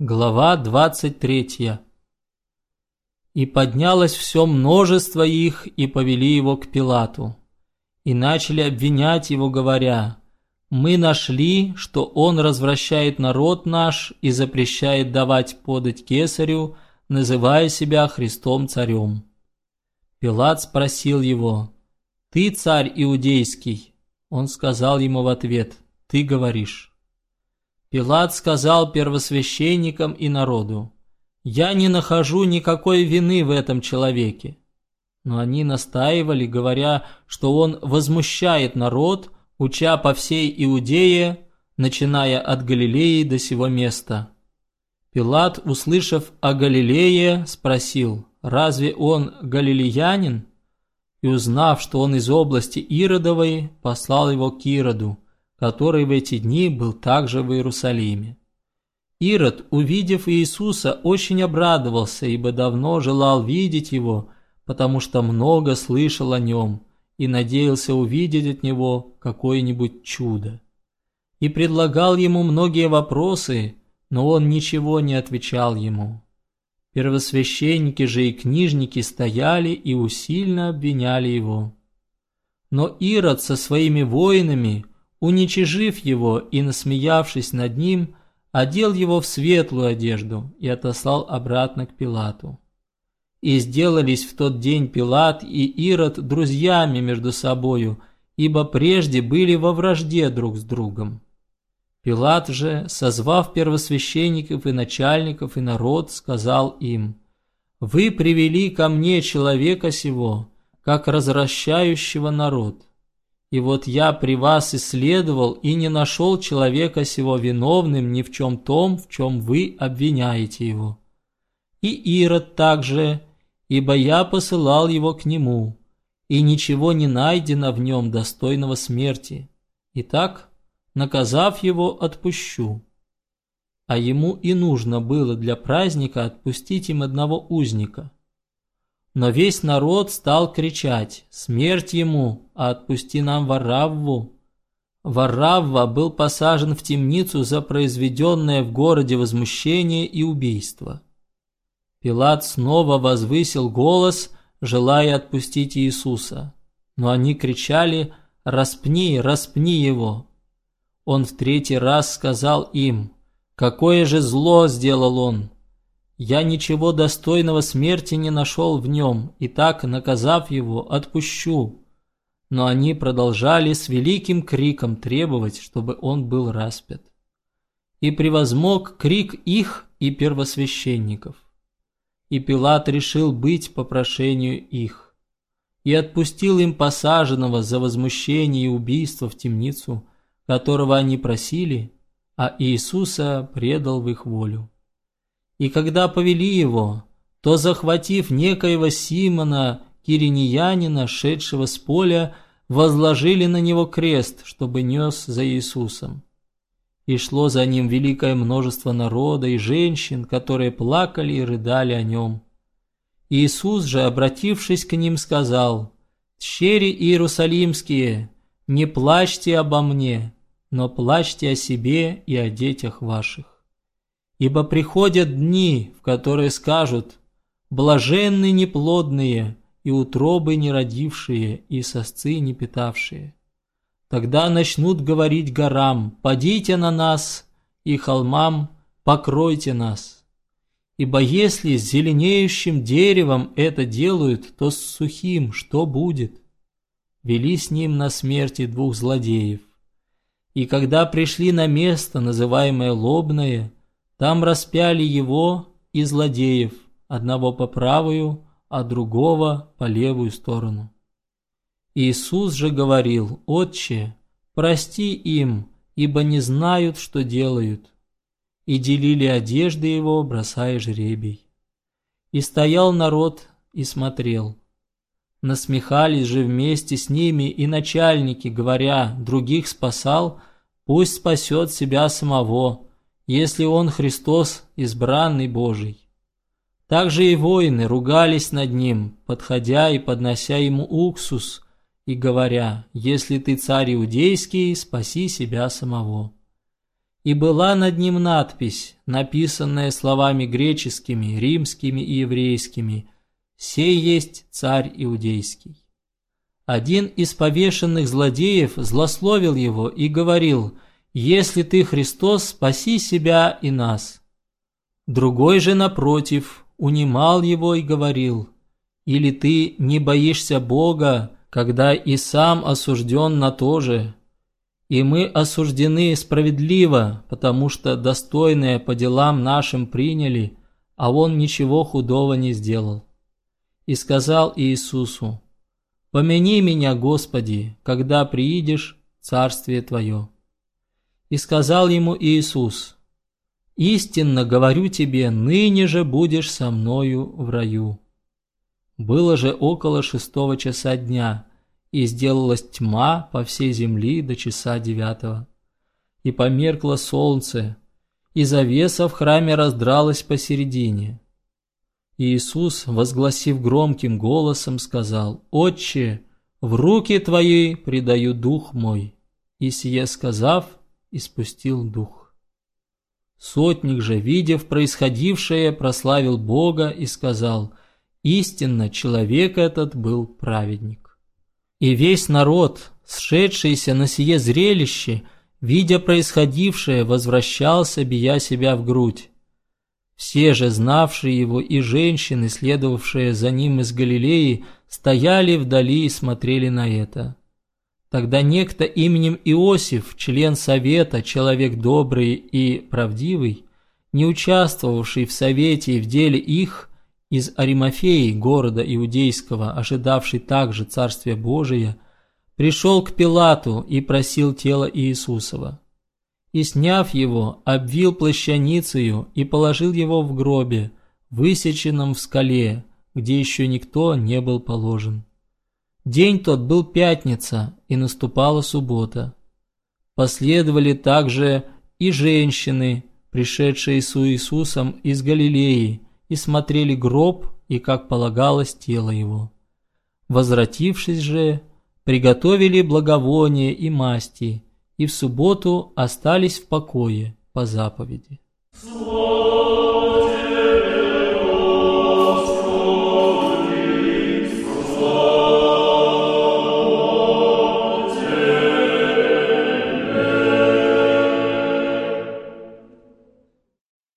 Глава 23 И поднялось все множество их, и повели его к Пилату. И начали обвинять его, говоря, «Мы нашли, что он развращает народ наш и запрещает давать подать кесарю, называя себя Христом царем». Пилат спросил его, «Ты царь иудейский?» Он сказал ему в ответ, «Ты говоришь». Пилат сказал первосвященникам и народу, «Я не нахожу никакой вины в этом человеке». Но они настаивали, говоря, что он возмущает народ, уча по всей Иудее, начиная от Галилеи до сего места. Пилат, услышав о Галилее, спросил, «Разве он галилеянин?» И узнав, что он из области Иродовой, послал его к Ироду, который в эти дни был также в Иерусалиме. Ирод, увидев Иисуса, очень обрадовался, ибо давно желал видеть его, потому что много слышал о нем и надеялся увидеть от него какое-нибудь чудо. И предлагал ему многие вопросы, но он ничего не отвечал ему. Первосвященники же и книжники стояли и усильно обвиняли его. Но Ирод со своими воинами – уничижив его и насмеявшись над ним, одел его в светлую одежду и отослал обратно к Пилату. И сделались в тот день Пилат и Ирод друзьями между собою, ибо прежде были во вражде друг с другом. Пилат же, созвав первосвященников и начальников и народ, сказал им, «Вы привели ко мне человека сего, как развращающего народ». И вот я при вас исследовал и не нашел человека сего виновным ни в чем том, в чем вы обвиняете его. И Ирод также, ибо я посылал его к нему, и ничего не найдено в нем достойного смерти. Итак, наказав его, отпущу. А ему и нужно было для праздника отпустить им одного узника. Но весь народ стал кричать «Смерть ему, отпусти нам Варавву!» Варавва был посажен в темницу за произведенное в городе возмущение и убийство. Пилат снова возвысил голос, желая отпустить Иисуса. Но они кричали «Распни, распни его!» Он в третий раз сказал им «Какое же зло сделал он!» Я ничего достойного смерти не нашел в нем, и так, наказав его, отпущу. Но они продолжали с великим криком требовать, чтобы он был распят. И превозмог крик их и первосвященников. И Пилат решил быть по прошению их. И отпустил им посаженного за возмущение и убийство в темницу, которого они просили, а Иисуса предал в их волю. И когда повели его, то, захватив некоего Симона, кириньянина, шедшего с поля, возложили на него крест, чтобы нес за Иисусом. И шло за ним великое множество народа и женщин, которые плакали и рыдали о нем. Иисус же, обратившись к ним, сказал, «Тщери Иерусалимские, не плачьте обо мне, но плачьте о себе и о детях ваших. Ибо приходят дни, в которые скажут «блаженны неплодные, и утробы не родившие, и сосцы не питавшие». Тогда начнут говорить горам «падите на нас», и холмам «покройте нас». Ибо если с зеленеющим деревом это делают, то с сухим что будет? Вели с ним на смерти двух злодеев. И когда пришли на место, называемое Лобное, там распяли его и злодеев, одного по правую, а другого по левую сторону. Иисус же говорил, «Отче, прости им, ибо не знают, что делают». И делили одежды его, бросая жребий. И стоял народ и смотрел. Насмехались же вместе с ними и начальники, говоря, других спасал, пусть спасет себя самого, если он Христос, избранный Божий. Также и воины ругались над ним, подходя и поднося ему уксус, и говоря, «Если ты царь иудейский, спаси себя самого». И была над ним надпись, написанная словами греческими, римскими и еврейскими «Сей есть царь иудейский». Один из повешенных злодеев злословил его и говорил «Если ты Христос, спаси себя и нас». Другой же, напротив, унимал его и говорил «Или ты не боишься Бога, когда и сам осужден на то же?» И мы осуждены справедливо, потому что достойное по делам нашим приняли, а он ничего худого не сделал. И сказал Иисусу, «Помяни меня, Господи, когда приидешь Царствие Твое». И сказал ему Иисус, «Истинно говорю тебе, ныне же будешь со мною в раю». Было же около шестого часа дня – и сделалась тьма по всей земли до часа девятого. И померкло солнце, и завеса в храме раздралась посередине. Иисус, возгласив громким голосом, сказал, «Отче, в руки Твои предаю дух мой». И сие сказав, испустил дух. Сотник же, видев происходившее, прославил Бога и сказал, «Истинно человек этот был праведник». И весь народ, сшедшийся на сие зрелище, видя происходившее, возвращался, бия себя в грудь. Все же, знавшие его, и женщины, следовавшие за ним из Галилеи, стояли вдали и смотрели на это. Тогда некто именем Иосиф, член совета, человек добрый и правдивый, не участвовавший в совете и в деле их, из Аримафеи, города Иудейского, ожидавший также Царствия Божия, пришел к Пилату и просил тело Иисусова. И, сняв его, обвил плащаницею и положил его в гробе, высеченном в скале, где еще никто не был положен. День тот был пятница, и наступала суббота. Последовали также и женщины, пришедшие с Иисусом из Галилеи, и смотрели гроб и, как полагалось, тело его. Возвратившись же, приготовили благовония и масти, и в субботу остались в покое по заповеди. Слово